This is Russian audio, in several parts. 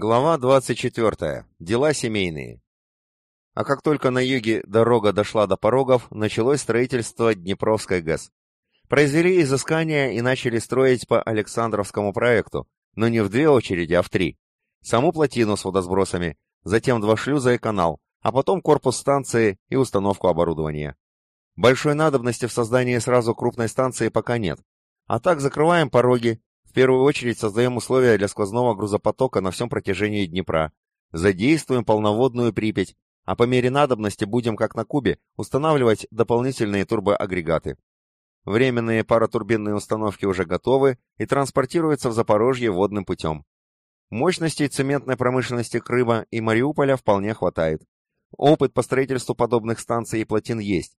Глава 24. Дела семейные. А как только на юге дорога дошла до порогов, началось строительство Днепровской ГЭС. Произвели изыскания и начали строить по Александровскому проекту, но не в две очереди, а в три. Саму плотину с водосбросами, затем два шлюза и канал, а потом корпус станции и установку оборудования. Большой надобности в создании сразу крупной станции пока нет. А так закрываем пороги, в первую очередь создаем условия для сквозного грузопотока на всем протяжении Днепра. Задействуем полноводную Припять, а по мере надобности будем, как на Кубе, устанавливать дополнительные турбоагрегаты. Временные паротурбинные установки уже готовы и транспортируются в Запорожье водным путем. Мощностей цементной промышленности Крыма и Мариуполя вполне хватает. Опыт по строительству подобных станций и плотин есть.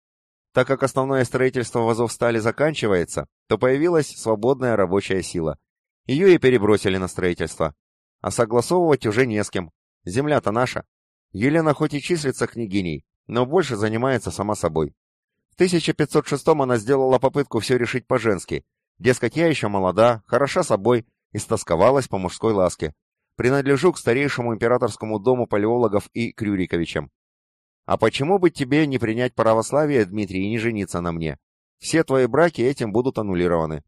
Так как основное строительство в Азовстали заканчивается, то появилась свободная рабочая сила. Ее и перебросили на строительство. А согласовывать уже не с кем. Земля-то наша. Елена хоть и числится княгиней, но больше занимается сама собой. В 1506-м она сделала попытку все решить по-женски. Дескать, я еще молода, хороша собой, и стосковалась по мужской ласке. Принадлежу к старейшему императорскому дому палеологов и Крюриковичам. А почему бы тебе не принять православие, Дмитрий, и не жениться на мне? Все твои браки этим будут аннулированы.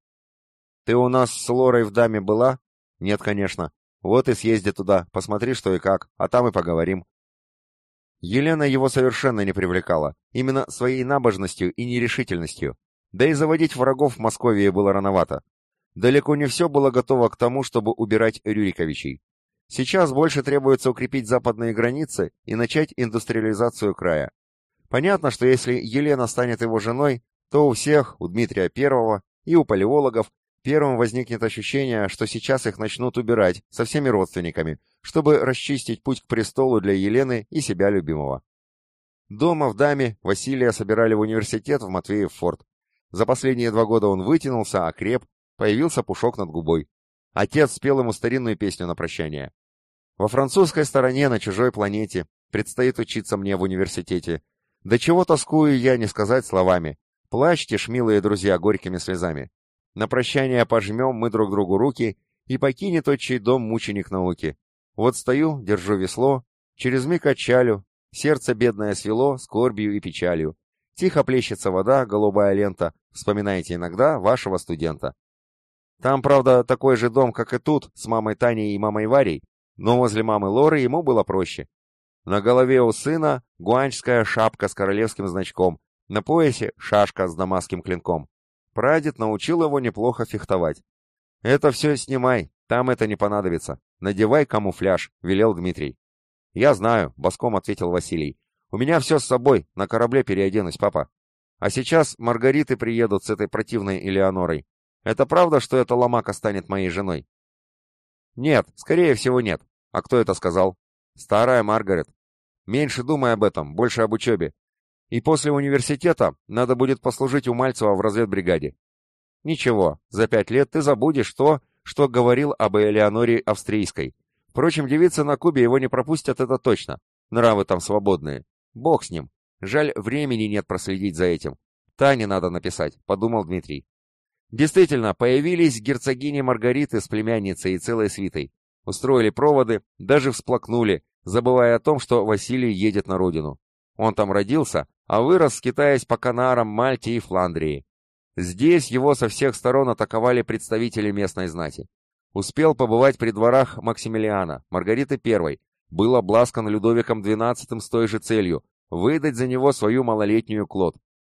Ты у нас с Лорой в даме была? Нет, конечно. Вот и съезди туда, посмотри, что и как, а там и поговорим. Елена его совершенно не привлекала, именно своей набожностью и нерешительностью. Да и заводить врагов в Москве было рановато. Далеко не все было готово к тому, чтобы убирать Рюриковичей. Сейчас больше требуется укрепить западные границы и начать индустриализацию края. Понятно, что если Елена станет его женой, то у всех, у Дмитрия Первого и у палеологов, первым возникнет ощущение, что сейчас их начнут убирать со всеми родственниками, чтобы расчистить путь к престолу для Елены и себя любимого. Дома в Даме Василия собирали в университет в Матвеев форт. За последние два года он вытянулся, окреп, появился пушок над губой. Отец спел ему старинную песню на прощание. Во французской стороне, на чужой планете, предстоит учиться мне в университете. До чего тоскую я, не сказать словами. Плачьте ж, милые друзья, горькими слезами. На прощание пожмем мы друг другу руки, и покинет отчий дом мученик науки. Вот стою, держу весло, через миг отчалю, сердце бедное свело скорбью и печалью. Тихо плещется вода, голубая лента, вспоминайте иногда вашего студента. Там, правда, такой же дом, как и тут, с мамой Таней и мамой Варей, но возле мамы Лоры ему было проще. На голове у сына гуанчская шапка с королевским значком, на поясе шашка с дамасским клинком. Прадед научил его неплохо фехтовать. «Это все снимай, там это не понадобится. Надевай камуфляж», — велел Дмитрий. «Я знаю», — боском ответил Василий. «У меня все с собой, на корабле переоденусь, папа. А сейчас Маргариты приедут с этой противной Элеонорой. Это правда, что эта ломака станет моей женой?» «Нет, скорее всего нет. А кто это сказал? Старая Маргарет. Меньше думай об этом, больше об учебе. И после университета надо будет послужить у Мальцева в разведбригаде. Ничего, за пять лет ты забудешь то, что говорил об Элеоноре Австрийской. Впрочем, девицы на Кубе его не пропустят, это точно. Нравы там свободные. Бог с ним. Жаль, времени нет проследить за этим. Тане надо написать, подумал Дмитрий. Действительно, появились герцогини Маргариты с племянницей и целой свитой устроили проводы, даже всплакнули, забывая о том, что Василий едет на родину. Он там родился, а вырос, скитаясь по Канарам, Мальте и Фландрии. Здесь его со всех сторон атаковали представители местной знати. Успел побывать при дворах Максимилиана, Маргариты I, был обласкан Людовиком XII с той же целью – выдать за него свою малолетнюю Клод.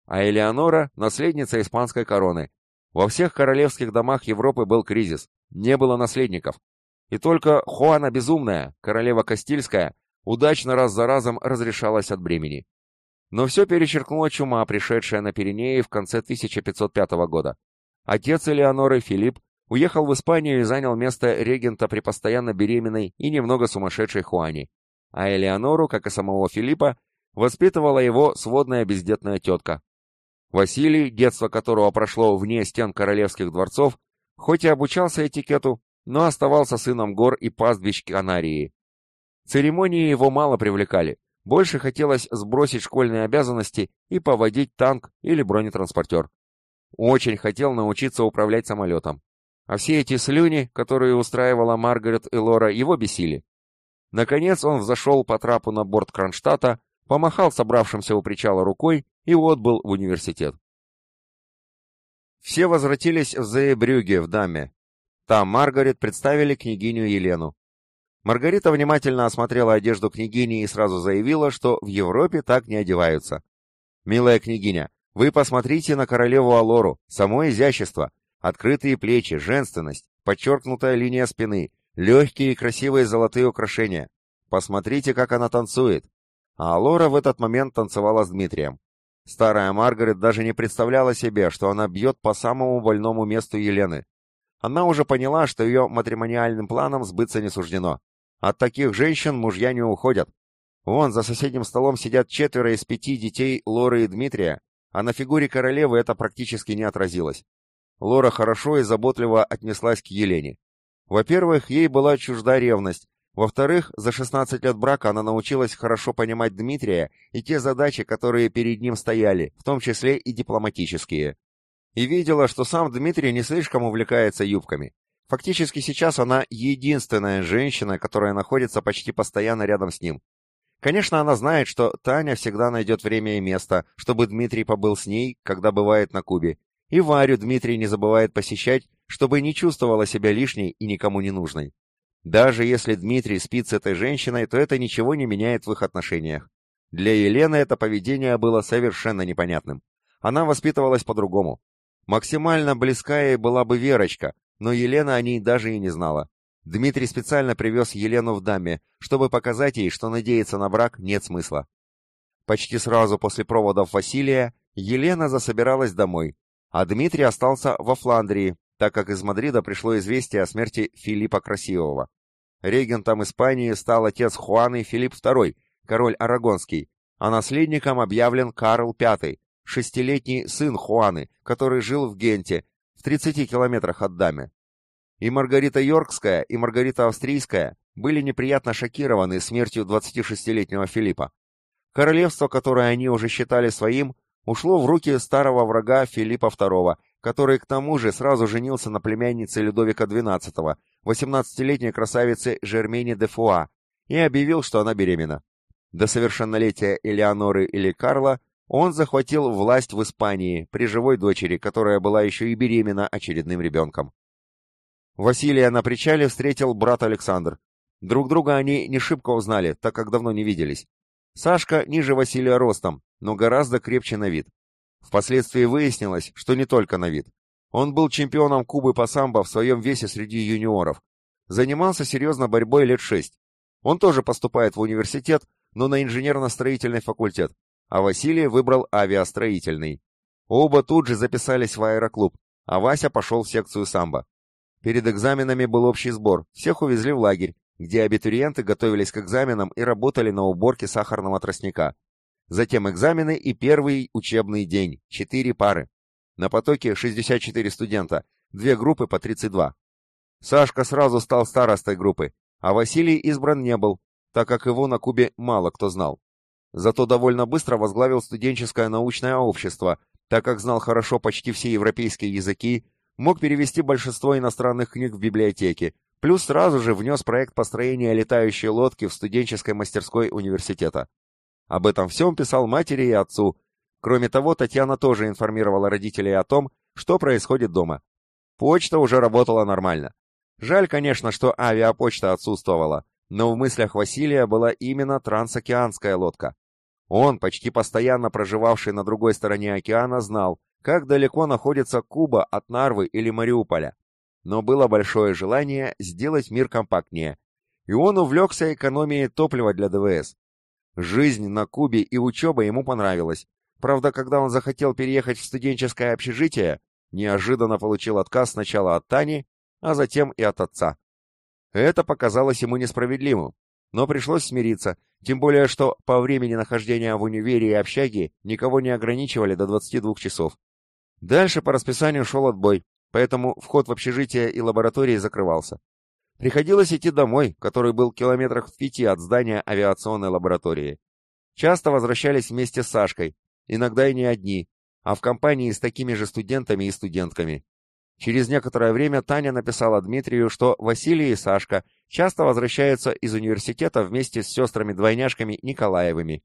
А Элеонора – наследница испанской короны. Во всех королевских домах Европы был кризис, не было наследников, и только Хуана Безумная, королева Кастильская, удачно раз за разом разрешалась от бремени. Но все перечеркнула чума, пришедшая на Пиренеи в конце 1505 года. Отец Элеоноры, Филипп, уехал в Испанию и занял место регента при постоянно беременной и немного сумасшедшей Хуане. А Элеонору, как и самого Филиппа, воспитывала его сводная бездетная тетка. Василий, детство которого прошло вне стен королевских дворцов, хоть и обучался этикету, но оставался сыном гор и пастбищ Канарии. Церемонии его мало привлекали, больше хотелось сбросить школьные обязанности и поводить танк или бронетранспортер. Очень хотел научиться управлять самолетом. А все эти слюни, которые устраивала Маргарет и Лора, его бесили. Наконец он взошел по трапу на борт Кронштадта, помахал собравшимся у причала рукой и отбыл в университет. Все возвратились в Зеебрюге в Даме. Там Маргарет представили княгиню Елену. Маргарита внимательно осмотрела одежду княгини и сразу заявила, что в Европе так не одеваются. «Милая княгиня, вы посмотрите на королеву Алору, само изящество, открытые плечи, женственность, подчеркнутая линия спины, легкие и красивые золотые украшения. Посмотрите, как она танцует». А Алора в этот момент танцевала с Дмитрием. Старая Маргарет даже не представляла себе, что она бьет по самому больному месту Елены. Она уже поняла, что ее матримониальным планам сбыться не суждено. От таких женщин мужья не уходят. Вон, за соседним столом сидят четверо из пяти детей Лоры и Дмитрия, а на фигуре королевы это практически не отразилось. Лора хорошо и заботливо отнеслась к Елене. Во-первых, ей была чужда ревность, во-вторых, за 16 лет брака она научилась хорошо понимать Дмитрия и те задачи, которые перед ним стояли, в том числе и дипломатические. И видела, что сам Дмитрий не слишком увлекается юбками. Фактически сейчас она единственная женщина, которая находится почти постоянно рядом с ним. Конечно, она знает, что Таня всегда найдет время и место, чтобы Дмитрий побыл с ней, когда бывает на Кубе. И Варю Дмитрий не забывает посещать, чтобы не чувствовала себя лишней и никому не нужной. Даже если Дмитрий спит с этой женщиной, то это ничего не меняет в их отношениях. Для Елены это поведение было совершенно непонятным. Она воспитывалась по-другому. Максимально близкая ей была бы Верочка, но Елена о ней даже и не знала. Дмитрий специально привез Елену в даме, чтобы показать ей, что надеяться на брак нет смысла. Почти сразу после проводов Василия Елена засобиралась домой, а Дмитрий остался во Фландрии, так как из Мадрида пришло известие о смерти Филиппа Красивого. Регентом Испании стал отец Хуаны Филипп II, король Арагонский, а наследником объявлен Карл V, шестилетний сын Хуаны, который жил в Генте, в 30 километрах от Даме. И Маргарита Йоркская, и Маргарита Австрийская были неприятно шокированы смертью 26-летнего Филиппа. Королевство, которое они уже считали своим, ушло в руки старого врага Филиппа II, который к тому же сразу женился на племяннице Людовика XII, 18-летней красавице Жермене де Фуа, и объявил, что она беременна. До совершеннолетия Элеоноры или Карла он захватил власть в Испании при живой дочери, которая была еще и беременна очередным ребенком. Василия на причале встретил брат Александр. Друг друга они не шибко узнали, так как давно не виделись. Сашка ниже Василия ростом, но гораздо крепче на вид. Впоследствии выяснилось, что не только на вид. Он был чемпионом Кубы по самбо в своем весе среди юниоров. Занимался серьезно борьбой лет шесть. Он тоже поступает в университет, но на инженерно-строительный факультет а Василий выбрал авиастроительный. Оба тут же записались в аэроклуб, а Вася пошел в секцию самбо. Перед экзаменами был общий сбор, всех увезли в лагерь, где абитуриенты готовились к экзаменам и работали на уборке сахарного тростника. Затем экзамены и первый учебный день, четыре пары. На потоке 64 студента, две группы по 32. Сашка сразу стал старостой группы, а Василий избран не был, так как его на Кубе мало кто знал. Зато довольно быстро возглавил студенческое научное общество, так как знал хорошо почти все европейские языки, мог перевести большинство иностранных книг в библиотеке, плюс сразу же внес проект построения летающей лодки в студенческой мастерской университета. Об этом всем писал матери и отцу. Кроме того, Татьяна тоже информировала родителей о том, что происходит дома. Почта уже работала нормально. Жаль, конечно, что авиапочта отсутствовала, но в мыслях Василия была именно трансокеанская лодка. Он, почти постоянно проживавший на другой стороне океана, знал, как далеко находится Куба от Нарвы или Мариуполя. Но было большое желание сделать мир компактнее, и он увлекся экономией топлива для ДВС. Жизнь на Кубе и учеба ему понравилась. Правда, когда он захотел переехать в студенческое общежитие, неожиданно получил отказ сначала от Тани, а затем и от отца. Это показалось ему несправедливым, но пришлось смириться, тем более, что по времени нахождения в универе и общаге никого не ограничивали до 22 часов. Дальше по расписанию шел отбой, поэтому вход в общежитие и лаборатории закрывался. Приходилось идти домой, который был километрах в пяти от здания авиационной лаборатории. Часто возвращались вместе с Сашкой, иногда и не одни, а в компании с такими же студентами и студентками. Через некоторое время Таня написала Дмитрию, что Василий и Сашка часто возвращаются из университета вместе с сестрами-двойняшками Николаевыми.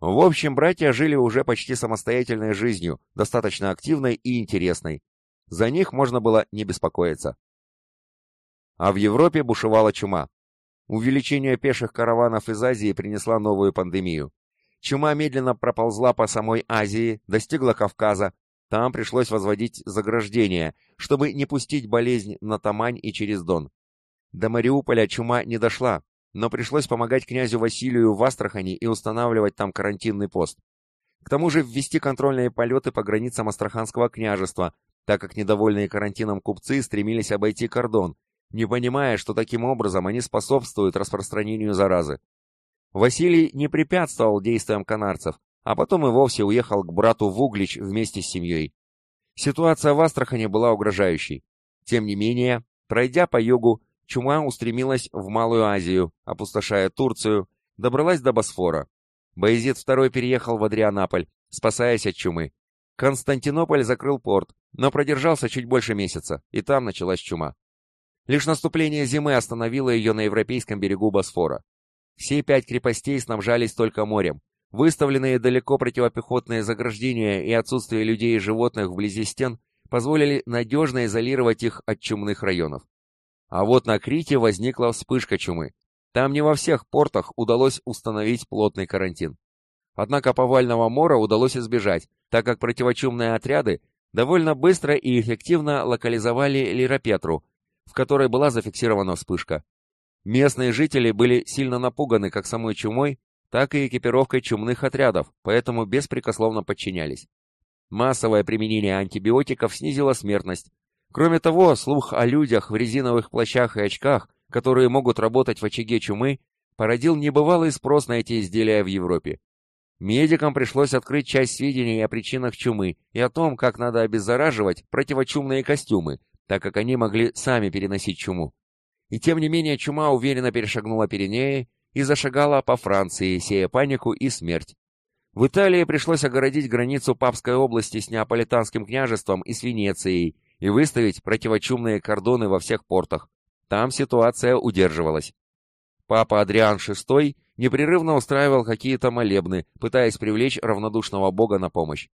В общем, братья жили уже почти самостоятельной жизнью, достаточно активной и интересной. За них можно было не беспокоиться. А в Европе бушевала чума. Увеличение пеших караванов из Азии принесла новую пандемию. Чума медленно проползла по самой Азии, достигла Кавказа. Там пришлось возводить заграждения, чтобы не пустить болезнь на Тамань и через Дон. До Мариуполя чума не дошла, но пришлось помогать князю Василию в Астрахани и устанавливать там карантинный пост. К тому же ввести контрольные полеты по границам Астраханского княжества, так как недовольные карантином купцы стремились обойти кордон, не понимая, что таким образом они способствуют распространению заразы. Василий не препятствовал действиям канарцев, а потом и вовсе уехал к брату в Углич вместе с семьей. Ситуация в Астрахани была угрожающей. Тем не менее, пройдя по югу, чума устремилась в Малую Азию, опустошая Турцию, добралась до Босфора. Боязид II переехал в Адрианаполь, спасаясь от чумы. Константинополь закрыл порт, но продержался чуть больше месяца, и там началась чума. Лишь наступление зимы остановило ее на европейском берегу Босфора. Все пять крепостей снабжались только морем. Выставленные далеко противопехотные заграждения и отсутствие людей и животных вблизи стен позволили надежно изолировать их от чумных районов. А вот на Крите возникла вспышка чумы. Там не во всех портах удалось установить плотный карантин. Однако повального мора удалось избежать, так как противочумные отряды довольно быстро и эффективно локализовали Лиропетру, в которой была зафиксирована вспышка. Местные жители были сильно напуганы как самой чумой, так и экипировкой чумных отрядов, поэтому беспрекословно подчинялись. Массовое применение антибиотиков снизило смертность. Кроме того, слух о людях в резиновых плащах и очках, которые могут работать в очаге чумы, породил небывалый спрос на эти изделия в Европе. Медикам пришлось открыть часть сведений о причинах чумы и о том, как надо обеззараживать противочумные костюмы, так как они могли сами переносить чуму. И тем не менее чума уверенно перешагнула Пиренеи и зашагала по Франции, сея панику и смерть. В Италии пришлось огородить границу Папской области с Неаполитанским княжеством и с Венецией и выставить противочумные кордоны во всех портах. Там ситуация удерживалась. Папа Адриан VI непрерывно устраивал какие-то молебны, пытаясь привлечь равнодушного бога на помощь.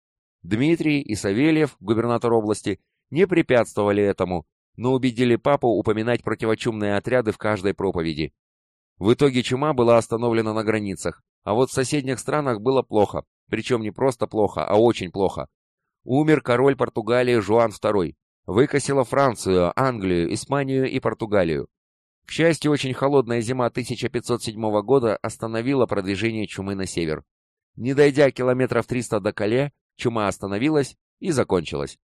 Дмитрий и Савельев, губернатор области, не препятствовали этому, но убедили папу упоминать противочумные отряды в каждой проповеди. В итоге чума была остановлена на границах, а вот в соседних странах было плохо, причем не просто плохо, а очень плохо. Умер король Португалии Жуан II, выкосила Францию, Англию, Испанию и Португалию. К счастью, очень холодная зима 1507 года остановила продвижение чумы на север. Не дойдя километров 300 до Кале, чума остановилась и закончилась.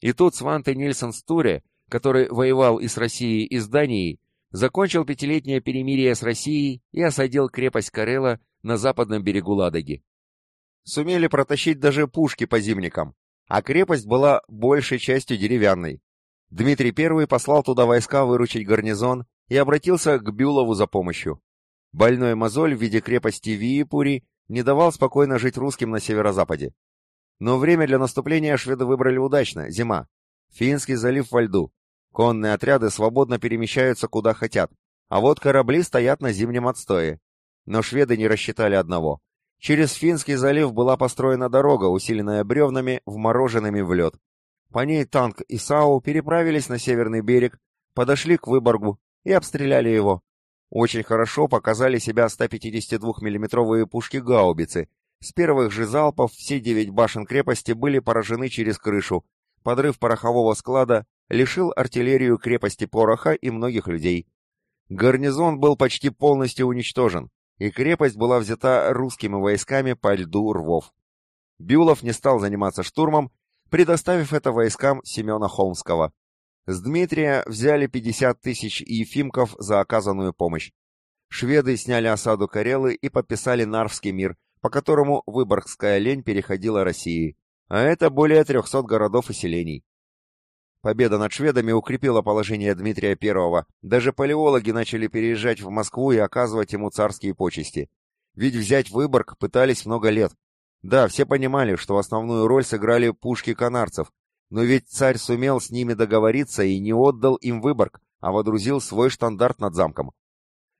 И тут Сванте Нильсон Стуре, который воевал и с Россией, и с Данией, закончил пятилетнее перемирие с Россией и осадил крепость Карела на западном берегу Ладоги. Сумели протащить даже пушки по зимникам, а крепость была большей частью деревянной. Дмитрий I послал туда войска выручить гарнизон и обратился к Бюлову за помощью. Больной мозоль в виде крепости Виипури не давал спокойно жить русским на северо-западе. Но время для наступления шведы выбрали удачно – зима. Финский залив во льду. Конные отряды свободно перемещаются куда хотят, а вот корабли стоят на зимнем отстое. Но шведы не рассчитали одного. Через Финский залив была построена дорога, усиленная бревнами, вмороженными в лед. По ней танк и САУ переправились на северный берег, подошли к Выборгу и обстреляли его. Очень хорошо показали себя 152 миллиметровые пушки-гаубицы, с первых же залпов все девять башен крепости были поражены через крышу. Подрыв порохового склада лишил артиллерию крепости пороха и многих людей. Гарнизон был почти полностью уничтожен, и крепость была взята русскими войсками по льду рвов. Бюлов не стал заниматься штурмом, предоставив это войскам Семена Холмского. С Дмитрия взяли 50 тысяч ефимков за оказанную помощь. Шведы сняли осаду Карелы и подписали Нарвский мир, по которому Выборгская лень переходила России, а это более 300 городов и селений. Победа над шведами укрепила положение Дмитрия I, даже палеологи начали переезжать в Москву и оказывать ему царские почести. Ведь взять Выборг пытались много лет. Да, все понимали, что основную роль сыграли пушки канарцев, Но ведь царь сумел с ними договориться и не отдал им Выборг, а водрузил свой штандарт над замком.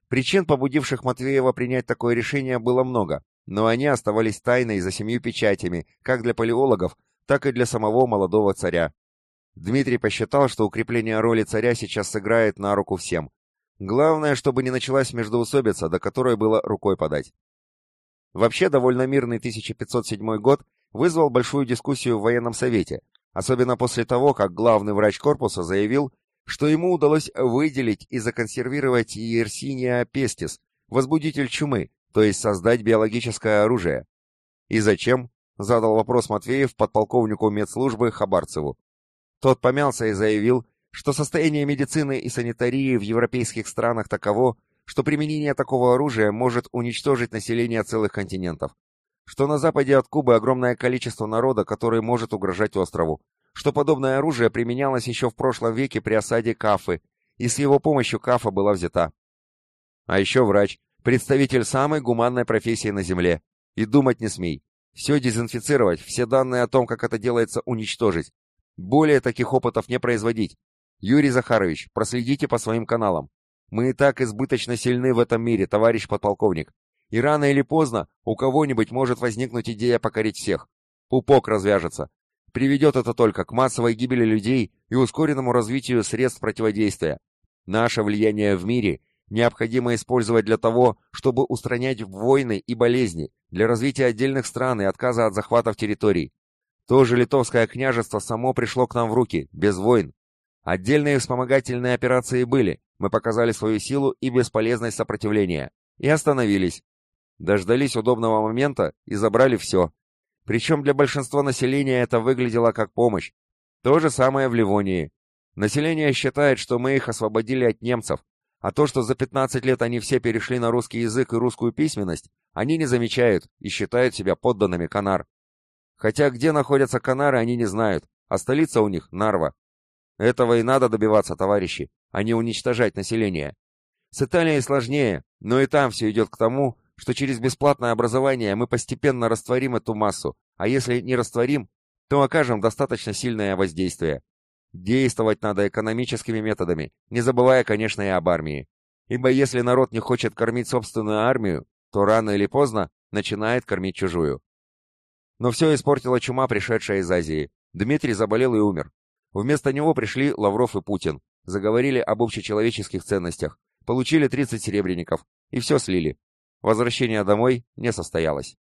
Причин, побудивших Матвеева принять такое решение, было много, но они оставались тайной за семью печатями, как для палеологов, так и для самого молодого царя. Дмитрий посчитал, что укрепление роли царя сейчас сыграет на руку всем. Главное, чтобы не началась междоусобица, до которой было рукой подать. Вообще, довольно мирный 1507 год вызвал большую дискуссию в военном совете, особенно после того, как главный врач корпуса заявил, что ему удалось выделить и законсервировать Иерсиния пестис, возбудитель чумы, то есть создать биологическое оружие. И зачем? Задал вопрос Матвеев подполковнику медслужбы Хабарцеву. Тот помялся и заявил, что состояние медицины и санитарии в европейских странах таково, что применение такого оружия может уничтожить население целых континентов. Что на западе от Кубы огромное количество народа, который может угрожать острову. Что подобное оружие применялось еще в прошлом веке при осаде Кафы, и с его помощью Кафа была взята. А еще врач, представитель самой гуманной профессии на Земле. И думать не смей. Все дезинфицировать, все данные о том, как это делается, уничтожить. Более таких опытов не производить. Юрий Захарович, проследите по своим каналам. Мы и так избыточно сильны в этом мире, товарищ подполковник. И рано или поздно у кого-нибудь может возникнуть идея покорить всех. Пупок развяжется. Приведет это только к массовой гибели людей и ускоренному развитию средств противодействия. Наше влияние в мире необходимо использовать для того, чтобы устранять войны и болезни, для развития отдельных стран и отказа от захватов территорий. То же литовское княжество само пришло к нам в руки, без войн. Отдельные вспомогательные операции были, мы показали свою силу и бесполезность сопротивления. И остановились. Дождались удобного момента и забрали все. Причем для большинства населения это выглядело как помощь. То же самое в Ливонии. Население считает, что мы их освободили от немцев, а то, что за 15 лет они все перешли на русский язык и русскую письменность, они не замечают и считают себя подданными Канар. Хотя где находятся Канары, они не знают, а столица у них — Нарва. Этого и надо добиваться, товарищи, а не уничтожать население. С Италией сложнее, но и там все идет к тому, что через бесплатное образование мы постепенно растворим эту массу, а если не растворим, то окажем достаточно сильное воздействие. Действовать надо экономическими методами, не забывая, конечно, и об армии. Ибо если народ не хочет кормить собственную армию, то рано или поздно начинает кормить чужую. Но все испортила чума, пришедшая из Азии. Дмитрий заболел и умер. Вместо него пришли Лавров и Путин, заговорили об общечеловеческих ценностях, получили 30 серебряников и все слили. Возвращение домой не состоялось.